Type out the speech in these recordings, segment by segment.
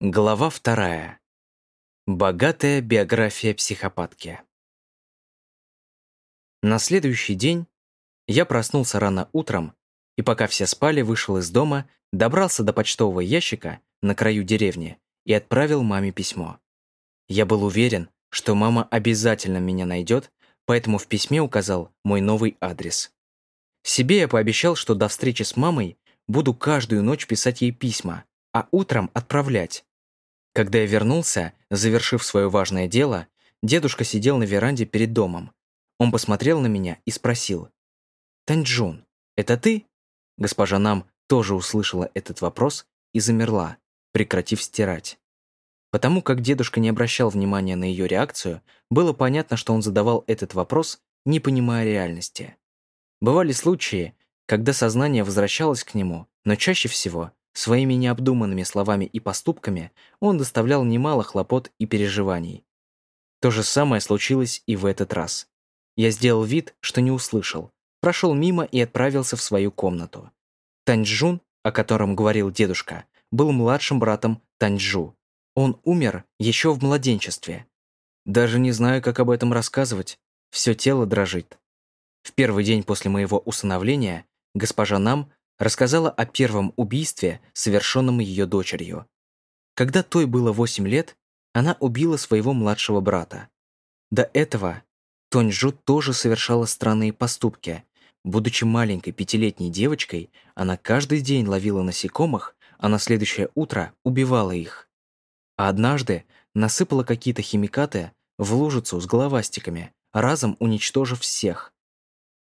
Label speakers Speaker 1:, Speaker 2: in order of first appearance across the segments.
Speaker 1: Глава вторая. Богатая биография психопатки. На следующий день я проснулся рано утром и пока все спали, вышел из дома, добрался до почтового ящика на краю деревни и отправил маме письмо. Я был уверен, что мама обязательно меня найдет, поэтому в письме указал мой новый адрес. Себе я пообещал, что до встречи с мамой буду каждую ночь писать ей письма, а утром отправлять. Когда я вернулся, завершив свое важное дело, дедушка сидел на веранде перед домом. Он посмотрел на меня и спросил. «Таньчжун, это ты?» Госпожа Нам тоже услышала этот вопрос и замерла, прекратив стирать. Потому как дедушка не обращал внимания на ее реакцию, было понятно, что он задавал этот вопрос, не понимая реальности. Бывали случаи, когда сознание возвращалось к нему, но чаще всего Своими необдуманными словами и поступками он доставлял немало хлопот и переживаний. То же самое случилось и в этот раз. Я сделал вид, что не услышал, прошел мимо и отправился в свою комнату. Таньчжун, о котором говорил дедушка, был младшим братом Таньчжу. Он умер еще в младенчестве. Даже не знаю, как об этом рассказывать. Все тело дрожит. В первый день после моего усыновления госпожа Нам рассказала о первом убийстве, совершенном ее дочерью. Когда той было 8 лет, она убила своего младшего брата. До этого Тоньжу тоже совершала странные поступки. Будучи маленькой пятилетней девочкой, она каждый день ловила насекомых, а на следующее утро убивала их. А однажды насыпала какие-то химикаты в лужицу с головастиками, разом уничтожив всех.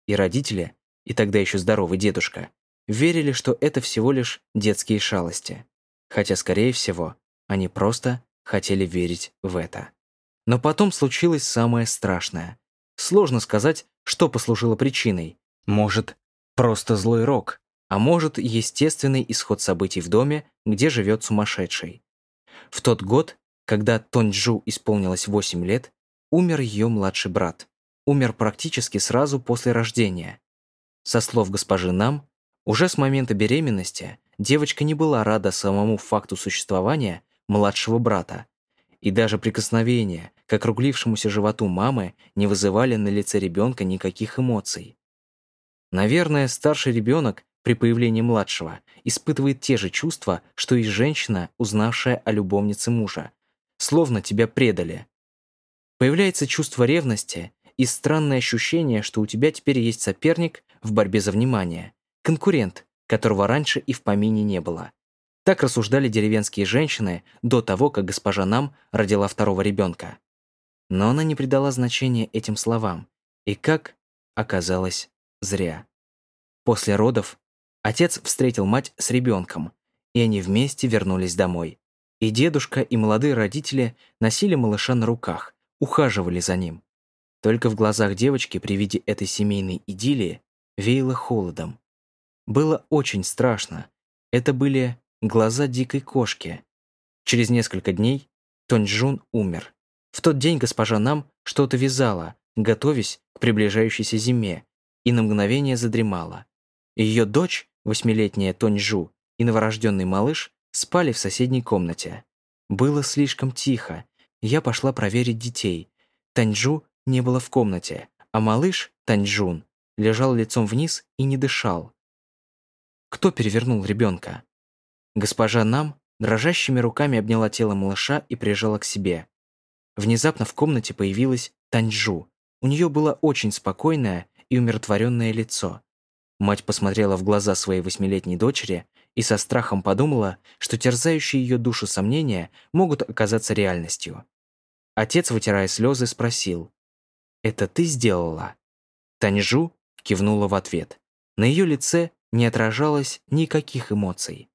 Speaker 1: И родители, и тогда еще здоровый дедушка, верили, что это всего лишь детские шалости. Хотя, скорее всего, они просто хотели верить в это. Но потом случилось самое страшное. Сложно сказать, что послужило причиной. Может, просто злой рок, а может, естественный исход событий в доме, где живет сумасшедший. В тот год, когда Тонджу исполнилось 8 лет, умер ее младший брат. Умер практически сразу после рождения. Со слов госпожи Нам, уже с момента беременности девочка не была рада самому факту существования младшего брата, и даже прикосновения к округлившемуся животу мамы не вызывали на лице ребенка никаких эмоций. Наверное, старший ребенок при появлении младшего испытывает те же чувства, что и женщина, узнавшая о любовнице мужа. Словно тебя предали. Появляется чувство ревности и странное ощущение, что у тебя теперь есть соперник в борьбе за внимание, конкурент, которого раньше и в помине не было. Так рассуждали деревенские женщины до того, как госпожа Нам родила второго ребенка. Но она не придала значения этим словам, и как оказалось зря. После родов отец встретил мать с ребенком, и они вместе вернулись домой. И дедушка, и молодые родители носили малыша на руках, ухаживали за ним. Только в глазах девочки при виде этой семейной идиллии веяло холодом. Было очень страшно. Это были глаза дикой кошки. Через несколько дней Тоньчжун умер. В тот день госпожа Нам что-то вязала, готовясь к приближающейся зиме, и на мгновение задремала. Ее дочь, восьмилетняя Тоньжу, и новорожденный малыш спали в соседней комнате. Было слишком тихо. Я пошла проверить детей. Таньжу не было в комнате, а малыш, Таньжун, лежал лицом вниз и не дышал. Кто перевернул ребенка? Госпожа Нам дрожащими руками обняла тело малыша и прижала к себе. Внезапно в комнате появилась Таньжу. У нее было очень спокойное и умиротворенное лицо. Мать посмотрела в глаза своей восьмилетней дочери и со страхом подумала, что терзающие ее душу сомнения могут оказаться реальностью. Отец, вытирая слезы, спросил, «Это ты сделала?» Таньжу кивнула в ответ. На ее лице не отражалось никаких эмоций.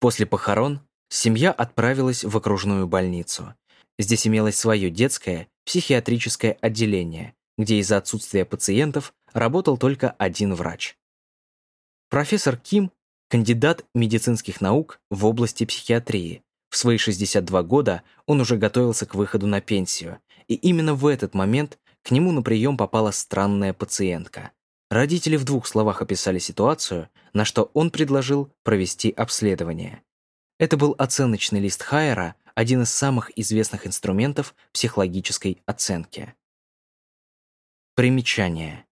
Speaker 1: После похорон семья отправилась в окружную больницу. Здесь имелось свое детское психиатрическое отделение, где из-за отсутствия пациентов работал только один врач. Профессор Ким – кандидат медицинских наук в области психиатрии. В свои 62 года он уже готовился к выходу на пенсию, и именно в этот момент к нему на прием попала странная пациентка. Родители в двух словах описали ситуацию, на что он предложил провести обследование. Это был оценочный лист Хайера, один из самых известных инструментов психологической оценки. Примечание.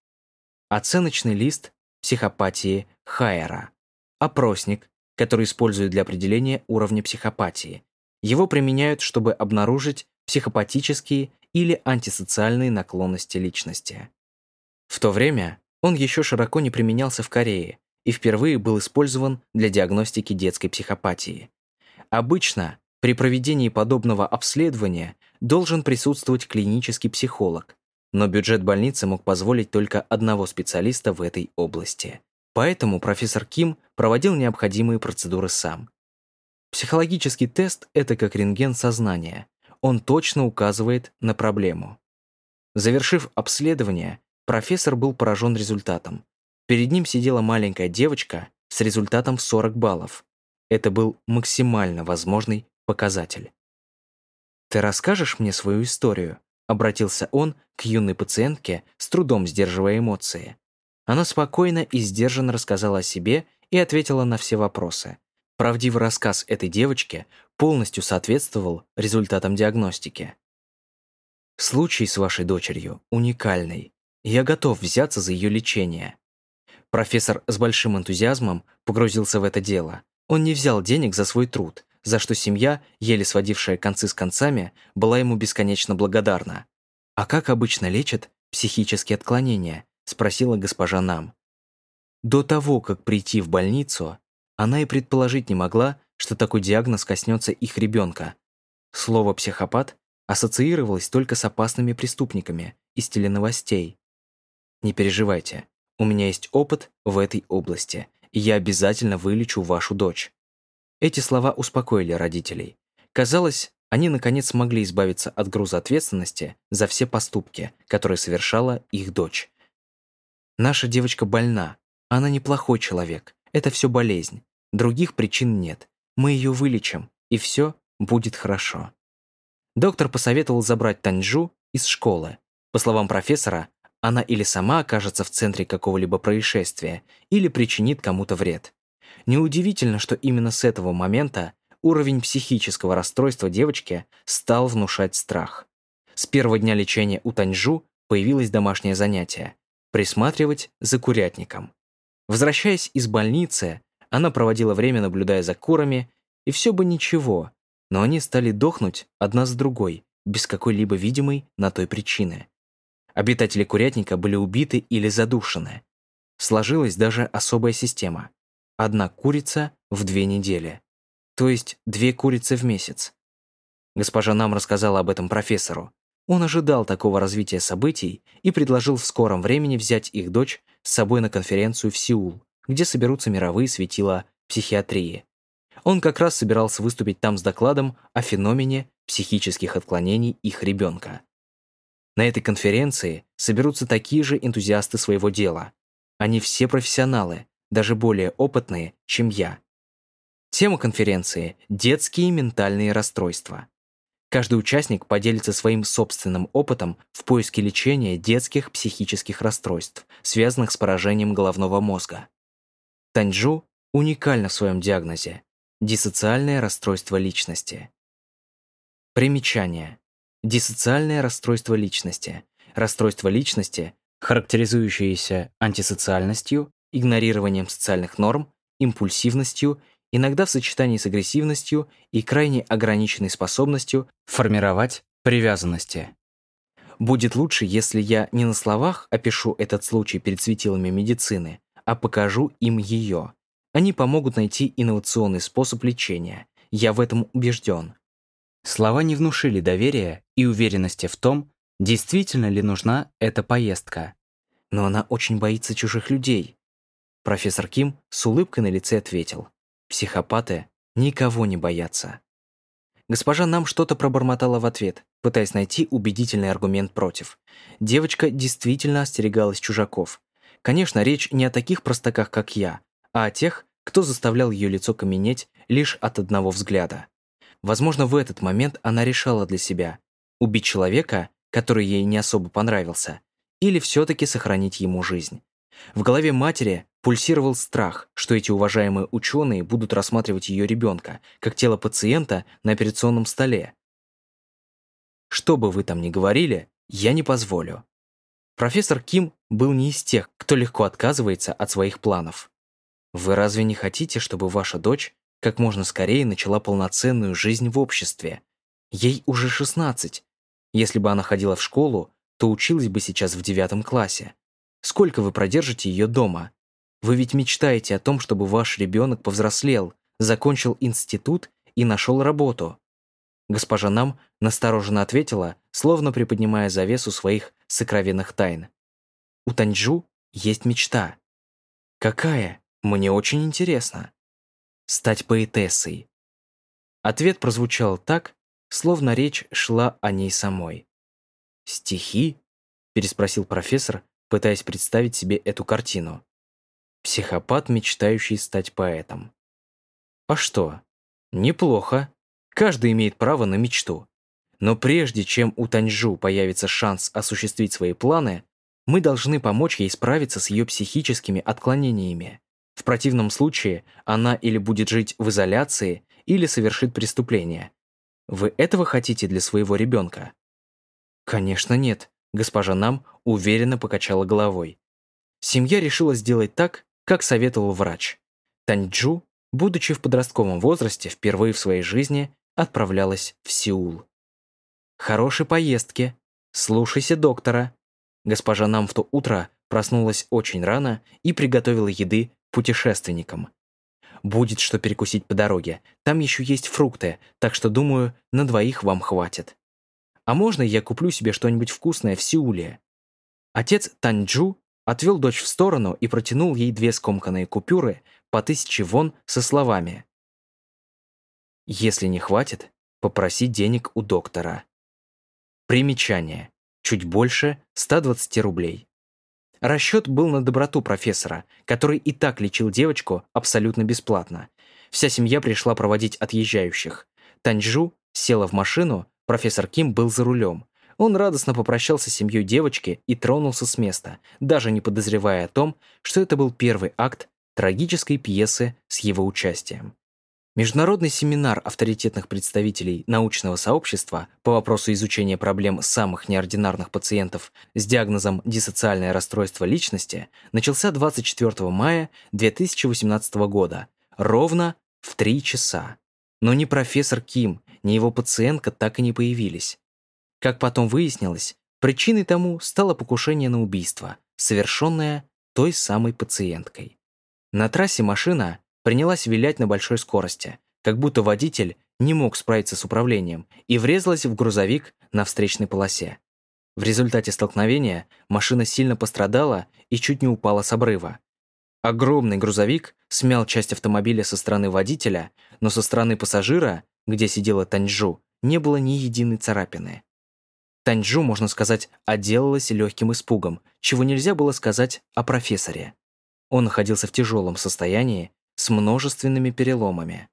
Speaker 1: Оценочный лист психопатии Хайера. Опросник, который используют для определения уровня психопатии. Его применяют, чтобы обнаружить психопатические или антисоциальные наклонности личности. В то время он еще широко не применялся в Корее и впервые был использован для диагностики детской психопатии. Обычно при проведении подобного обследования должен присутствовать клинический психолог, но бюджет больницы мог позволить только одного специалиста в этой области. Поэтому профессор Ким проводил необходимые процедуры сам. Психологический тест – это как рентген сознания. Он точно указывает на проблему. Завершив обследование, профессор был поражен результатом. Перед ним сидела маленькая девочка с результатом в 40 баллов. Это был максимально возможный показатель. «Ты расскажешь мне свою историю?» — обратился он к юной пациентке, с трудом сдерживая эмоции. Она спокойно и сдержанно рассказала о себе и ответила на все вопросы. Правдивый рассказ этой девочки полностью соответствовал результатам диагностики. Случай с вашей дочерью уникальный. Я готов взяться за ее лечение. Профессор с большим энтузиазмом погрузился в это дело. Он не взял денег за свой труд, за что семья, еле сводившая концы с концами, была ему бесконечно благодарна. «А как обычно лечат психические отклонения?» – спросила госпожа Нам. До того, как прийти в больницу, она и предположить не могла, что такой диагноз коснется их ребенка. Слово «психопат» ассоциировалось только с опасными преступниками из теленовостей. Не переживайте, у меня есть опыт в этой области, и я обязательно вылечу вашу дочь. Эти слова успокоили родителей. Казалось, они наконец смогли избавиться от груза ответственности за все поступки, которые совершала их дочь. Наша девочка больна, она неплохой человек, это все болезнь. Других причин нет. Мы ее вылечим, и все будет хорошо. Доктор посоветовал забрать Таньжу из школы. По словам профессора, она или сама окажется в центре какого-либо происшествия, или причинит кому-то вред. Неудивительно, что именно с этого момента уровень психического расстройства девочки стал внушать страх. С первого дня лечения у Таньжу появилось домашнее занятие – присматривать за курятником. Возвращаясь из больницы, она проводила время, наблюдая за курами, и все бы ничего, но они стали дохнуть одна с другой, без какой-либо видимой на той причины. Обитатели курятника были убиты или задушены. Сложилась даже особая система – одна курица в две недели. То есть две курицы в месяц. Госпожа нам рассказала об этом профессору. Он ожидал такого развития событий и предложил в скором времени взять их дочь с собой на конференцию в Сеул, где соберутся мировые светила психиатрии. Он как раз собирался выступить там с докладом о феномене психических отклонений их ребенка. На этой конференции соберутся такие же энтузиасты своего дела. Они все профессионалы, даже более опытные, чем я. Тема конференции – детские ментальные расстройства. Каждый участник поделится своим собственным опытом в поиске лечения детских психических расстройств, связанных с поражением головного мозга. Таньчжу уникальна в своем диагнозе – диссоциальное расстройство личности. Примечание. Диссоциальное расстройство личности. Расстройство личности, характеризующееся антисоциальностью, игнорированием социальных норм, импульсивностью, иногда в сочетании с агрессивностью и крайне ограниченной способностью формировать привязанности. Будет лучше, если я не на словах опишу этот случай перед светилами медицины, а покажу им ее. Они помогут найти инновационный способ лечения. Я в этом убежден. Слова не внушили доверия и уверенности в том, действительно ли нужна эта поездка. Но она очень боится чужих людей. Профессор Ким с улыбкой на лице ответил. «Психопаты никого не боятся». Госпожа нам что-то пробормотала в ответ, пытаясь найти убедительный аргумент против. Девочка действительно остерегалась чужаков. Конечно, речь не о таких простаках, как я, а о тех, кто заставлял ее лицо каменеть лишь от одного взгляда. Возможно, в этот момент она решала для себя убить человека, который ей не особо понравился, или все-таки сохранить ему жизнь. В голове матери пульсировал страх, что эти уважаемые ученые будут рассматривать ее ребенка как тело пациента на операционном столе. Что бы вы там ни говорили, я не позволю. Профессор Ким был не из тех, кто легко отказывается от своих планов. Вы разве не хотите, чтобы ваша дочь как можно скорее начала полноценную жизнь в обществе? Ей уже 16. Если бы она ходила в школу, то училась бы сейчас в девятом классе. Сколько вы продержите ее дома? Вы ведь мечтаете о том, чтобы ваш ребенок повзрослел, закончил институт и нашел работу. Госпожа Нам настороженно ответила, словно приподнимая завесу своих сокровенных тайн. У Таньчжу есть мечта. Какая? Мне очень интересно. Стать поэтессой. Ответ прозвучал так, словно речь шла о ней самой. «Стихи?» — переспросил профессор, пытаясь представить себе эту картину. Психопат, мечтающий стать поэтом. А что? Неплохо. Каждый имеет право на мечту. Но прежде чем у Таньжу появится шанс осуществить свои планы, мы должны помочь ей справиться с ее психическими отклонениями. В противном случае она или будет жить в изоляции, или совершит преступление. Вы этого хотите для своего ребенка? Конечно, нет. Госпожа Нам уверенно покачала головой. Семья решила сделать так, как советовал врач. Таньчжу, будучи в подростковом возрасте, впервые в своей жизни отправлялась в Сеул. «Хорошей поездки. Слушайся доктора». Госпожа Нам в то утро проснулась очень рано и приготовила еды путешественникам. Будет что перекусить по дороге. Там еще есть фрукты, так что, думаю, на двоих вам хватит. А можно я куплю себе что-нибудь вкусное в Сеуле? Отец Таньчжу отвел дочь в сторону и протянул ей две скомканные купюры по тысяче вон со словами. «Если не хватит, попроси денег у доктора». Примечание. Чуть больше 120 рублей. Расчет был на доброту профессора, который и так лечил девочку абсолютно бесплатно. Вся семья пришла проводить отъезжающих. Таньжу села в машину, профессор Ким был за рулем. Он радостно попрощался с семьей девочки и тронулся с места, даже не подозревая о том, что это был первый акт трагической пьесы с его участием. Международный семинар авторитетных представителей научного сообщества по вопросу изучения проблем самых неординарных пациентов с диагнозом диссоциальное расстройство личности начался 24 мая 2018 года, ровно в 3 часа. Но ни профессор Ким, ни его пациентка так и не появились. Как потом выяснилось, причиной тому стало покушение на убийство, совершенное той самой пациенткой. На трассе машина принялась вилять на большой скорости, как будто водитель не мог справиться с управлением и врезалась в грузовик на встречной полосе. В результате столкновения машина сильно пострадала и чуть не упала с обрыва. Огромный грузовик смял часть автомобиля со стороны водителя, но со стороны пассажира, где сидела Таньжу, не было ни единой царапины. Таньжу, можно сказать, отделалась легким испугом, чего нельзя было сказать о профессоре. Он находился в тяжелом состоянии с множественными переломами.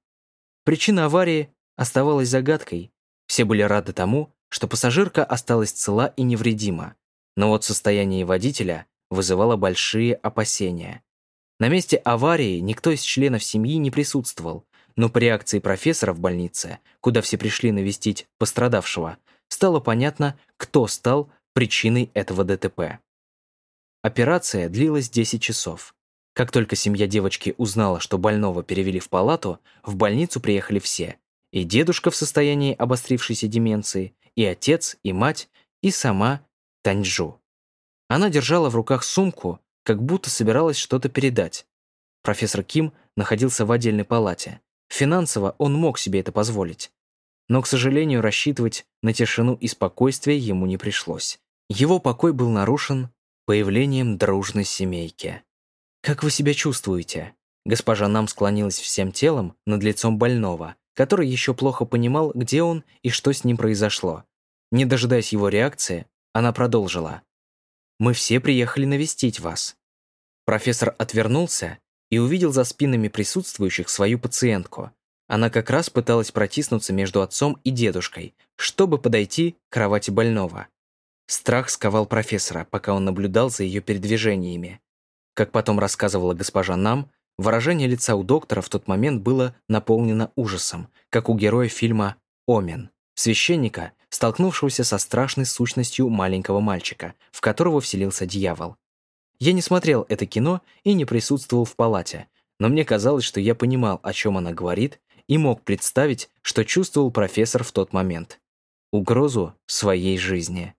Speaker 1: Причина аварии оставалась загадкой. Все были рады тому, что пассажирка осталась цела и невредима, но вот состояние водителя вызывало большие опасения. На месте аварии никто из членов семьи не присутствовал, но по реакции профессора в больнице, куда все пришли навестить пострадавшего, стало понятно, кто стал причиной этого ДТП. Операция длилась 10 часов. Как только семья девочки узнала, что больного перевели в палату, в больницу приехали все. И дедушка в состоянии обострившейся деменции, и отец, и мать, и сама Таньжу. Она держала в руках сумку, как будто собиралась что-то передать. Профессор Ким находился в отдельной палате. Финансово он мог себе это позволить но, к сожалению, рассчитывать на тишину и спокойствие ему не пришлось. Его покой был нарушен появлением дружной семейки. «Как вы себя чувствуете?» Госпожа Нам склонилась всем телом над лицом больного, который еще плохо понимал, где он и что с ним произошло. Не дожидаясь его реакции, она продолжила. «Мы все приехали навестить вас». Профессор отвернулся и увидел за спинами присутствующих свою пациентку, она как раз пыталась протиснуться между отцом и дедушкой, чтобы подойти к кровати больного. Страх сковал профессора, пока он наблюдал за ее передвижениями. Как потом рассказывала госпожа Нам, выражение лица у доктора в тот момент было наполнено ужасом, как у героя фильма «Омен» священника, столкнувшегося со страшной сущностью маленького мальчика, в которого вселился дьявол. Я не смотрел это кино и не присутствовал в палате, но мне казалось, что я понимал, о чем она говорит, и мог представить, что чувствовал профессор в тот момент. Угрозу своей жизни.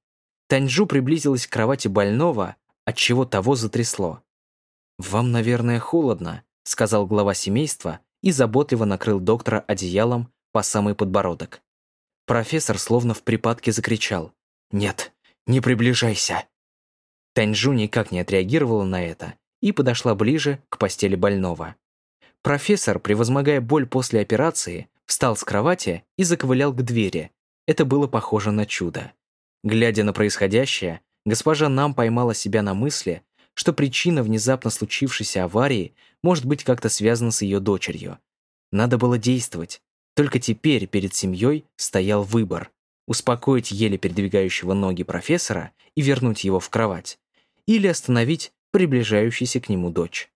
Speaker 1: Таньжу приблизилась к кровати больного, от чего того затрясло. «Вам, наверное, холодно», — сказал глава семейства и заботливо накрыл доктора одеялом по самый подбородок. Профессор словно в припадке закричал. «Нет, не приближайся!» Таньжу никак не отреагировала на это и подошла ближе к постели больного. Профессор, превозмогая боль после операции, встал с кровати и заковылял к двери. Это было похоже на чудо. Глядя на происходящее, госпожа Нам поймала себя на мысли, что причина внезапно случившейся аварии может быть как-то связана с ее дочерью. Надо было действовать. Только теперь перед семьей стоял выбор – успокоить еле передвигающего ноги профессора и вернуть его в кровать, или остановить приближающуюся к нему дочь.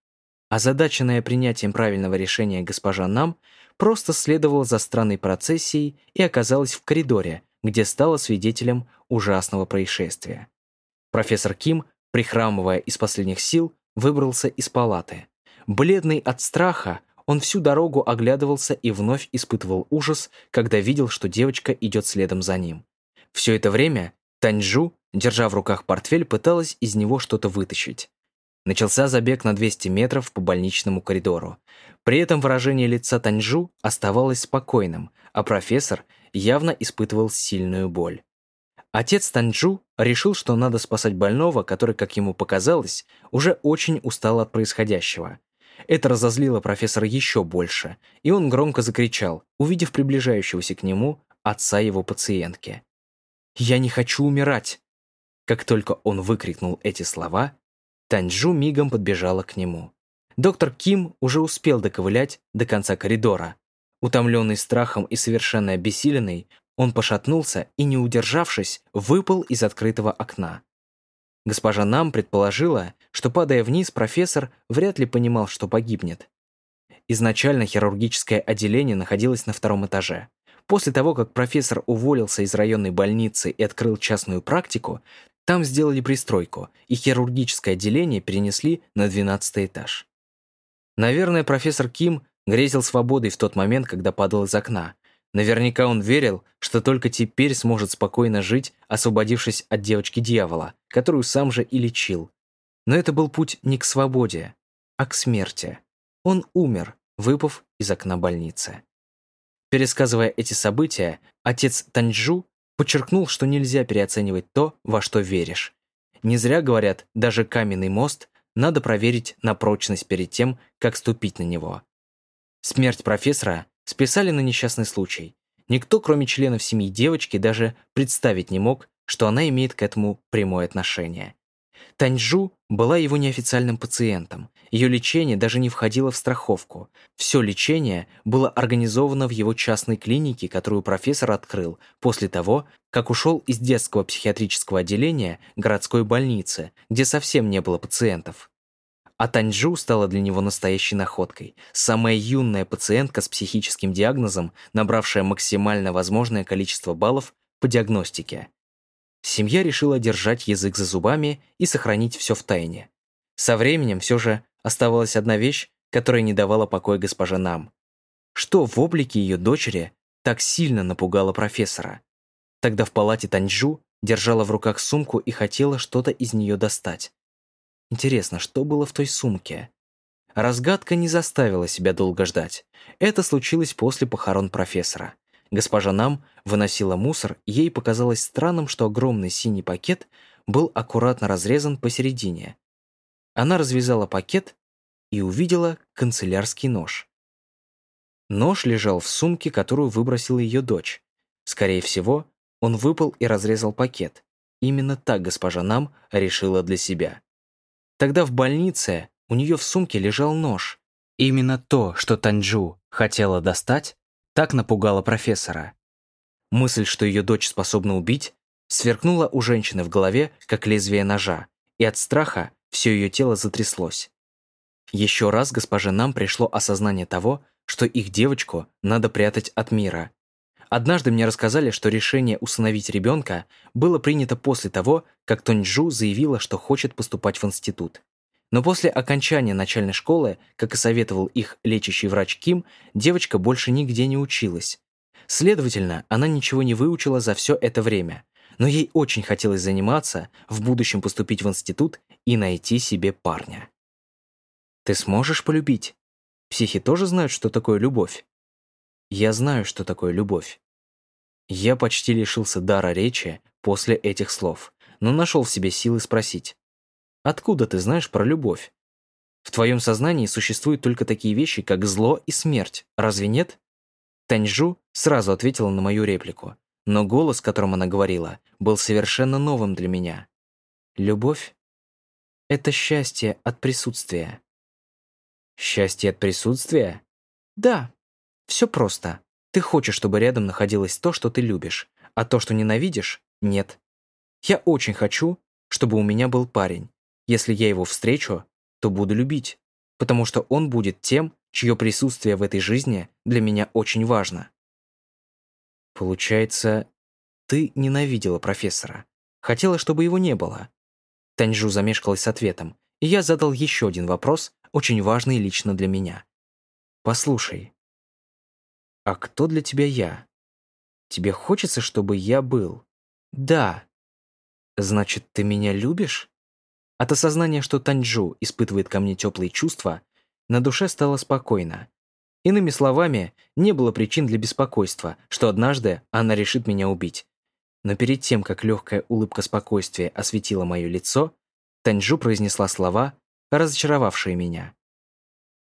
Speaker 1: Озадаченная принятием правильного решения госпожа Нам просто следовала за странной процессией и оказалась в коридоре, где стала свидетелем ужасного происшествия. Профессор Ким, прихрамывая из последних сил, выбрался из палаты. Бледный от страха, он всю дорогу оглядывался и вновь испытывал ужас, когда видел, что девочка идет следом за ним. Все это время Таньжу, держа в руках портфель, пыталась из него что-то вытащить. Начался забег на 200 метров по больничному коридору. При этом выражение лица Таньжу оставалось спокойным, а профессор явно испытывал сильную боль. Отец Таньжу решил, что надо спасать больного, который, как ему показалось, уже очень устал от происходящего. Это разозлило профессора еще больше, и он громко закричал, увидев приближающегося к нему отца его пациентки. «Я не хочу умирать!» Как только он выкрикнул эти слова, Таньжу мигом подбежала к нему. Доктор Ким уже успел доковылять до конца коридора. Утомленный страхом и совершенно обессиленный, он пошатнулся и, не удержавшись, выпал из открытого окна. Госпожа Нам предположила, что, падая вниз, профессор вряд ли понимал, что погибнет. Изначально хирургическое отделение находилось на втором этаже. После того, как профессор уволился из районной больницы и открыл частную практику, там сделали пристройку, и хирургическое отделение перенесли на 12 этаж. Наверное, профессор Ким грезил свободой в тот момент, когда падал из окна, Наверняка он верил, что только теперь сможет спокойно жить, освободившись от девочки-дьявола, которую сам же и лечил. Но это был путь не к свободе, а к смерти. Он умер, выпав из окна больницы. Пересказывая эти события, отец Таньчжу подчеркнул, что нельзя переоценивать то, во что веришь. Не зря говорят, даже каменный мост надо проверить на прочность перед тем, как ступить на него. Смерть профессора списали на несчастный случай. Никто, кроме членов семьи девочки, даже представить не мог, что она имеет к этому прямое отношение. Таньжу была его неофициальным пациентом. Ее лечение даже не входило в страховку. Все лечение было организовано в его частной клинике, которую профессор открыл после того, как ушел из детского психиатрического отделения городской больницы, где совсем не было пациентов. А Таньжу стала для него настоящей находкой. Самая юная пациентка с психическим диагнозом, набравшая максимально возможное количество баллов по диагностике. Семья решила держать язык за зубами и сохранить все в тайне. Со временем все же оставалась одна вещь, которая не давала покоя госпоже Нам. Что в облике ее дочери так сильно напугало профессора? Тогда в палате Таньжу держала в руках сумку и хотела что-то из нее достать. Интересно, что было в той сумке? Разгадка не заставила себя долго ждать. Это случилось после похорон профессора. Госпожа Нам выносила мусор, ей показалось странным, что огромный синий пакет был аккуратно разрезан посередине. Она развязала пакет и увидела канцелярский нож. Нож лежал в сумке, которую выбросила ее дочь. Скорее всего, он выпал и разрезал пакет. Именно так госпожа Нам решила для себя. Тогда в больнице у нее в сумке лежал нож. Именно то, что Танджу хотела достать, так напугало профессора. Мысль, что ее дочь способна убить, сверкнула у женщины в голове, как лезвие ножа, и от страха все ее тело затряслось. Еще раз госпоже нам пришло осознание того, что их девочку надо прятать от мира. Однажды мне рассказали, что решение усыновить ребенка было принято после того, как Тоньчжу заявила, что хочет поступать в институт. Но после окончания начальной школы, как и советовал их лечащий врач Ким, девочка больше нигде не училась. Следовательно, она ничего не выучила за все это время. Но ей очень хотелось заниматься, в будущем поступить в институт и найти себе парня. Ты сможешь полюбить? Психи тоже знают, что такое любовь. Я знаю, что такое любовь. Я почти лишился дара речи после этих слов, но нашел в себе силы спросить. Откуда ты знаешь про любовь? В твоем сознании существуют только такие вещи, как зло и смерть, разве нет? Таньжу сразу ответила на мою реплику, но голос, которым она говорила, был совершенно новым для меня. Любовь — это счастье от присутствия. Счастье от присутствия? Да, все просто. Ты хочешь, чтобы рядом находилось то, что ты любишь, а то, что ненавидишь, нет. Я очень хочу, чтобы у меня был парень, если я его встречу, то буду любить, потому что он будет тем, чье присутствие в этой жизни для меня очень важно. Получается, ты ненавидела профессора. Хотела, чтобы его не было. Таньжу замешкалась с ответом, и я задал еще один вопрос, очень важный лично для меня. Послушай, а кто для тебя я? Тебе хочется, чтобы я был? Да. Значит, ты меня любишь? От осознания, что Таньчжу испытывает ко мне теплые чувства, на душе стало спокойно. Иными словами, не было причин для беспокойства, что однажды она решит меня убить. Но перед тем, как легкая улыбка спокойствия осветила мое лицо, Таньчжу произнесла слова, разочаровавшие меня.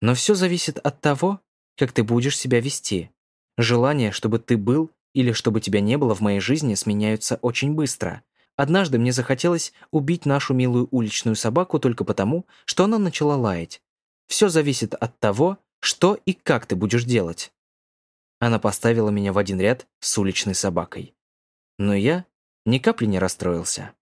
Speaker 1: «Но все зависит от того, как ты будешь себя вести. Желания, чтобы ты был или чтобы тебя не было в моей жизни, сменяются очень быстро. Однажды мне захотелось убить нашу милую уличную собаку только потому, что она начала лаять. Все зависит от того, что и как ты будешь делать. Она поставила меня в один ряд с уличной собакой. Но я ни капли не расстроился.